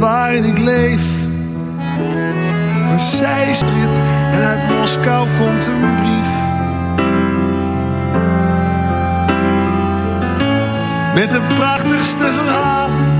waarin ik leef. Maar zij is Brit en uit Moskou komt een brief. Met de prachtigste verhalen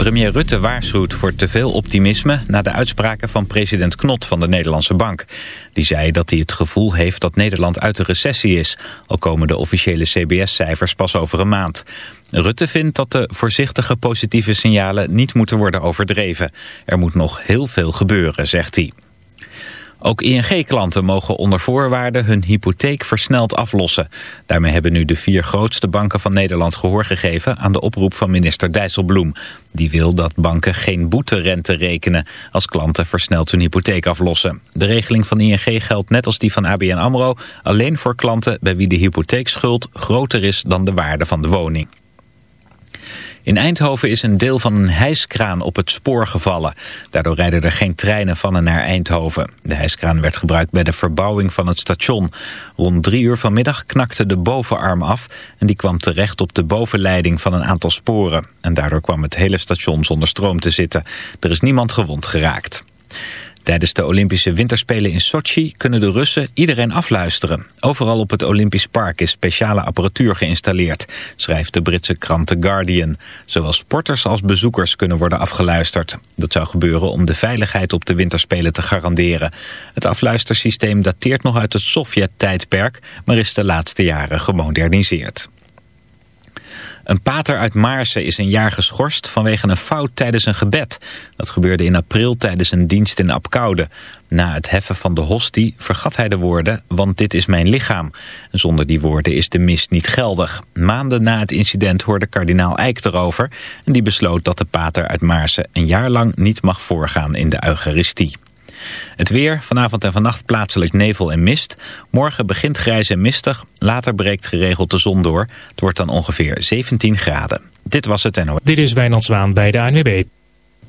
Premier Rutte waarschuwt voor te veel optimisme... na de uitspraken van president Knot van de Nederlandse Bank. Die zei dat hij het gevoel heeft dat Nederland uit de recessie is... al komen de officiële CBS-cijfers pas over een maand. Rutte vindt dat de voorzichtige positieve signalen niet moeten worden overdreven. Er moet nog heel veel gebeuren, zegt hij. Ook ING-klanten mogen onder voorwaarden hun hypotheek versneld aflossen. Daarmee hebben nu de vier grootste banken van Nederland gehoor gegeven aan de oproep van minister Dijsselbloem. Die wil dat banken geen boeterente rekenen als klanten versneld hun hypotheek aflossen. De regeling van ING geldt net als die van ABN AMRO alleen voor klanten bij wie de hypotheekschuld groter is dan de waarde van de woning. In Eindhoven is een deel van een hijskraan op het spoor gevallen. Daardoor rijden er geen treinen van en naar Eindhoven. De hijskraan werd gebruikt bij de verbouwing van het station. Rond drie uur vanmiddag knakte de bovenarm af... en die kwam terecht op de bovenleiding van een aantal sporen. En daardoor kwam het hele station zonder stroom te zitten. Er is niemand gewond geraakt. Tijdens de Olympische Winterspelen in Sochi kunnen de Russen iedereen afluisteren. Overal op het Olympisch Park is speciale apparatuur geïnstalleerd, schrijft de Britse krant The Guardian. Zowel sporters als bezoekers kunnen worden afgeluisterd. Dat zou gebeuren om de veiligheid op de Winterspelen te garanderen. Het afluistersysteem dateert nog uit het Sovjet-tijdperk, maar is de laatste jaren gemoderniseerd. Een pater uit Maarsen is een jaar geschorst vanwege een fout tijdens een gebed. Dat gebeurde in april tijdens een dienst in Apkoude. Na het heffen van de hostie vergat hij de woorden, want dit is mijn lichaam. Zonder die woorden is de mis niet geldig. Maanden na het incident hoorde kardinaal Eijk erover... en die besloot dat de pater uit Maarsen een jaar lang niet mag voorgaan in de Eucharistie. Het weer, vanavond en vannacht plaatselijk nevel en mist. Morgen begint grijs en mistig, later breekt geregeld de zon door. Het wordt dan ongeveer 17 graden. Dit was het NOS. Dit is Wijnand Zwaan bij de ANWB.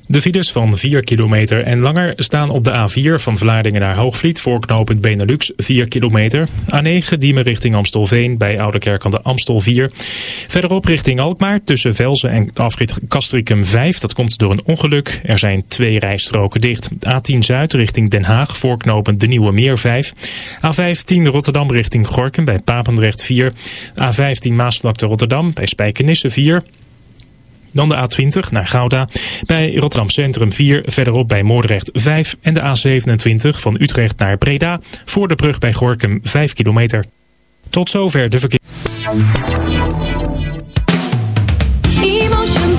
De files van 4 kilometer en langer staan op de A4 van Vlaardingen naar Hoogvliet voor knooppunt Benelux 4 kilometer. A9 Diemen richting Amstelveen bij Oudekerk aan de Amstel 4. Verderop richting Alkmaar tussen Velzen en afrit Castricum 5. Dat komt door een ongeluk. Er zijn twee rijstroken dicht. A10 Zuid richting Den Haag voor knooppunt De Nieuwe Meer 5. A15 Rotterdam richting Gorkum bij Papendrecht 4. A15 Maasvlakte Rotterdam bij Spijkenisse 4. Dan de A20 naar Gouda. Bij Rotterdam Centrum 4, verderop bij Moordrecht 5. En de A27 van Utrecht naar Breda. Voor de brug bij Gorkum 5 kilometer. Tot zover de verkeer. emotion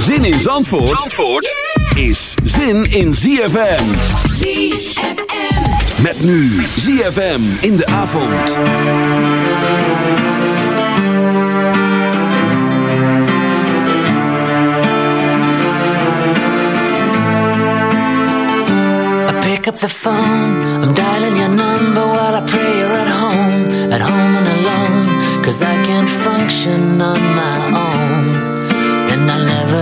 Zin in Zandvoort, Zandvoort is zin in ZFM. ZFM. Met nu ZFM in de avond. I pick up the phone, I'm dialing your number while I pray you're at home, at home and alone, cause I can't function on my own.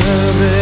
permanent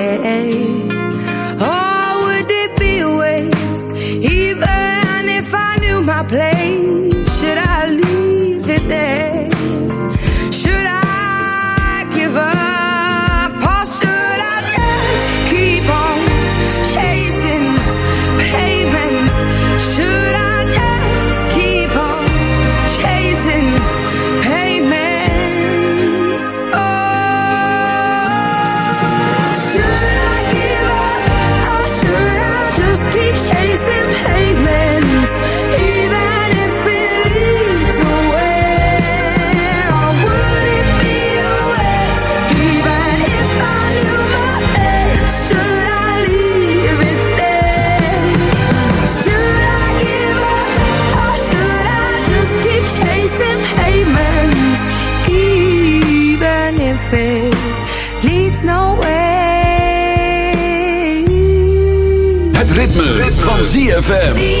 ZFM.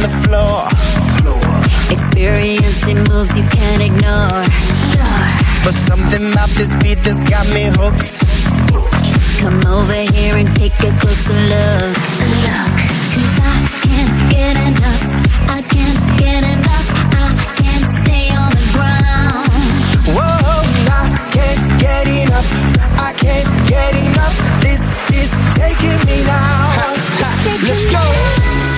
the floor. Experience moves you can't ignore. But something about this beat that's got me hooked. Come over here and take a closer look. Look, I can't get enough. I can't get enough. I can't stay on the ground. Whoa, I can't get enough. I can't get enough. This is taking me now. Let's go.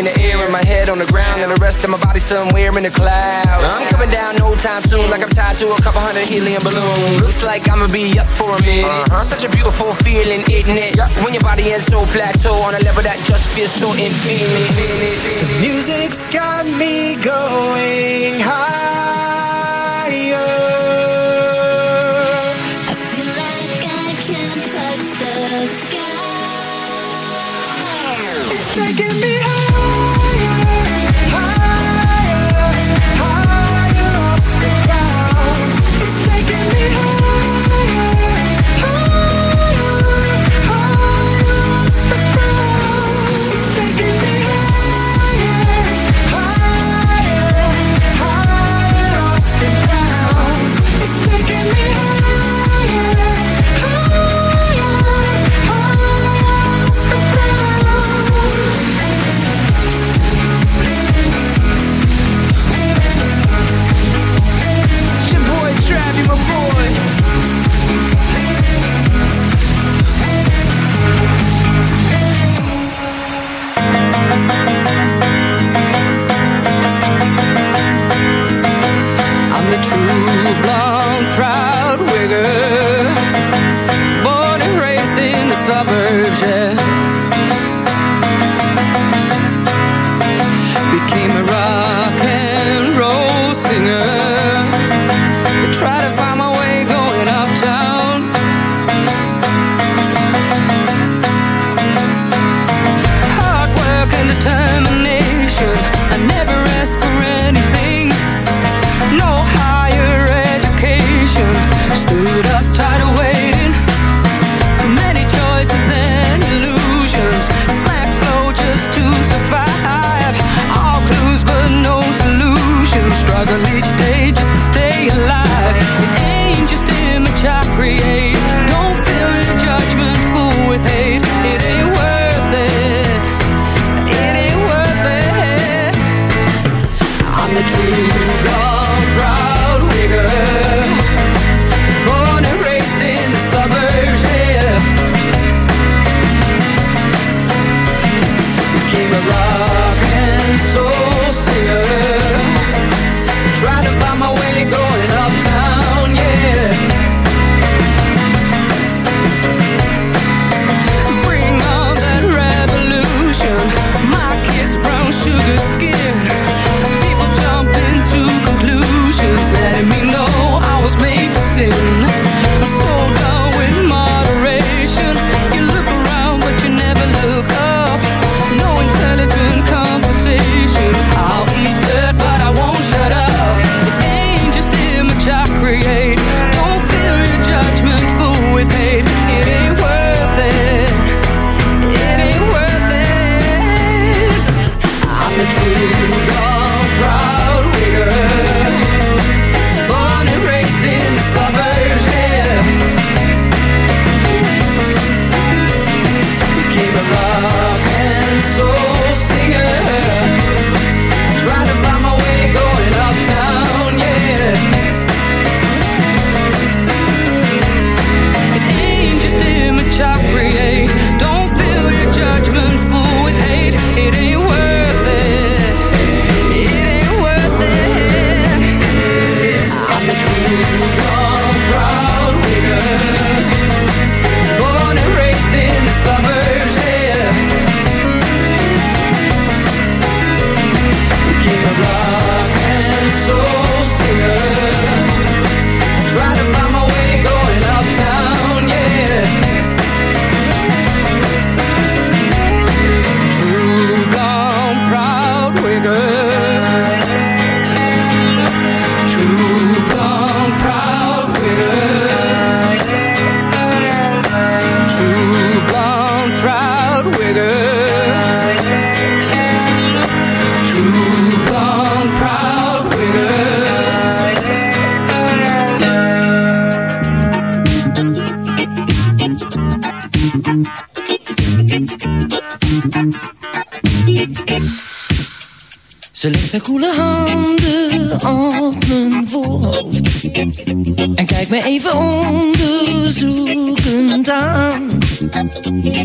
in the air and my head on the ground and the rest of my body somewhere in the clouds. I'm coming down no time soon, like I'm tied to a couple hundred helium balloons. Looks like I'ma be up for a minute. Uh-huh. Such a beautiful feeling, isn't it? When your body is so plateau on a level that just feels so infinite. Music's got me going higher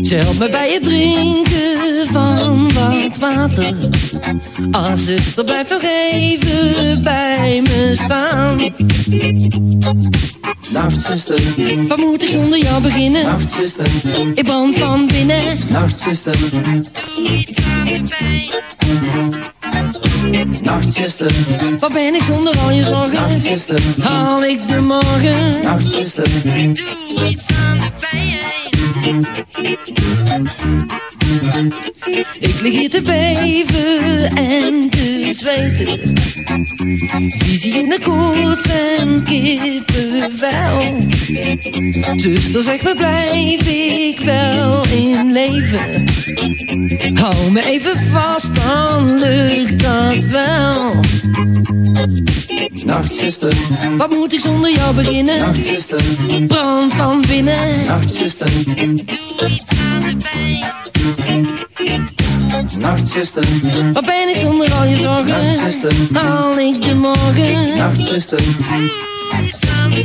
Ze helpt me bij het drinken van wat water. Ah, zuster, blijf nog even bij me staan. Nacht, zuster. Wat moet ik zonder jou beginnen? Nacht, zuster. Ik brand van binnen. Nacht, zuster. Doe iets aan de pijn. Nachtzuster, wat ben ik zonder al je zorgen? Nachtzuster, haal ik de morgen? Nachtzuster, doe iets aan de pijn. Ik lig hier te beven en te zweten. Visie in de koets en kippenvel. Zuster, zeg me, blijf ik wel in leven? Hou me even vast, dan lukt dat wel. Nachtzuster, wat moet ik zonder jou beginnen? Nachtzuster, brand van binnen. Nachtzuster, doe iets aan de pijn. Nachtzuster, wat ben ik zonder al je zorgen? Nachtzuster, haal ik de morgen? Nachtzuster, doe iets aan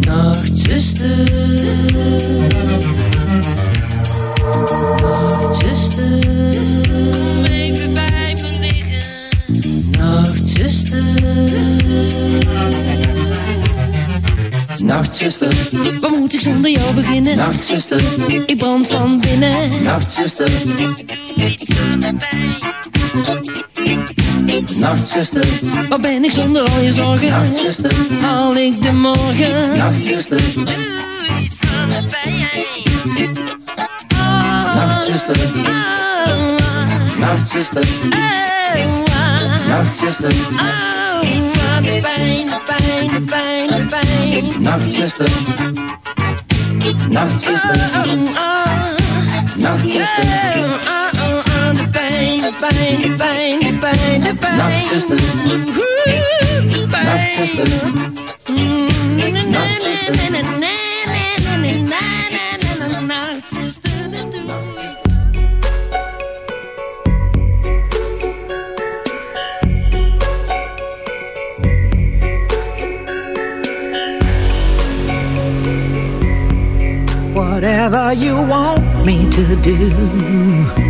Nachtzuster, Nachtzuster, kom even bij me liggen. Nachtzuster, Nachtzuster, wat moet ik zonder jou beginnen? Nachtzuster, ik brand van binnen. Nachtzuster, doe iets aan de pijn. Nachtzuster, wat ben ik zonder al je zorgen? Nachtzuster, haal ik de morgen? Nachtzuster, doe iets aan de pijn. Nachtzuster, Nachtzuster, Nachtzuster, iets aan de pijn, de pijn, de pijn, de pijn. Nachtzuster, Nachtzuster, Nachtzuster, de pijn, de pijn, de pijn, de pijn, de pijn. Nachtzuster, Nachtzuster, Nachtzuster. Whatever you want me to do, I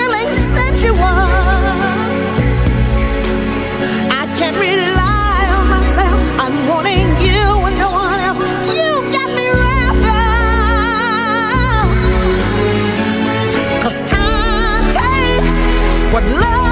what love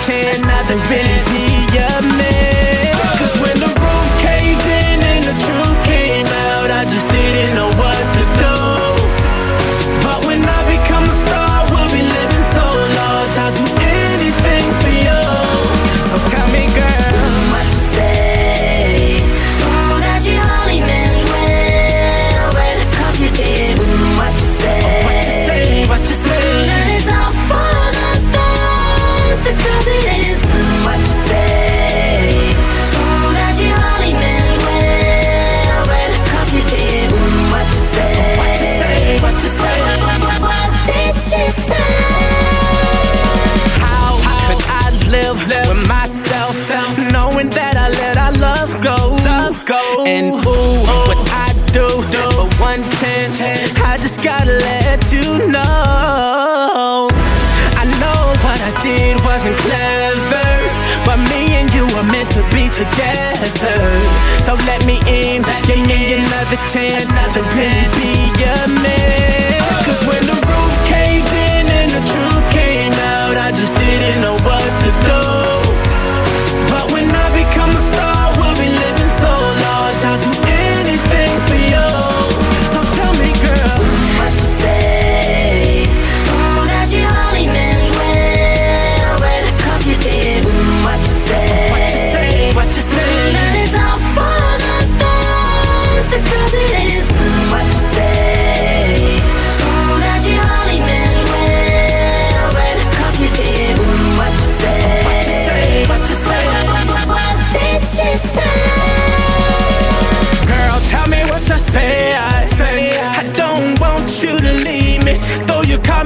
chin, nothing really deep. together. So let me in, give me, another chance to really be your man. Cause when the roof caved in and the truth came out, I just didn't know what to do.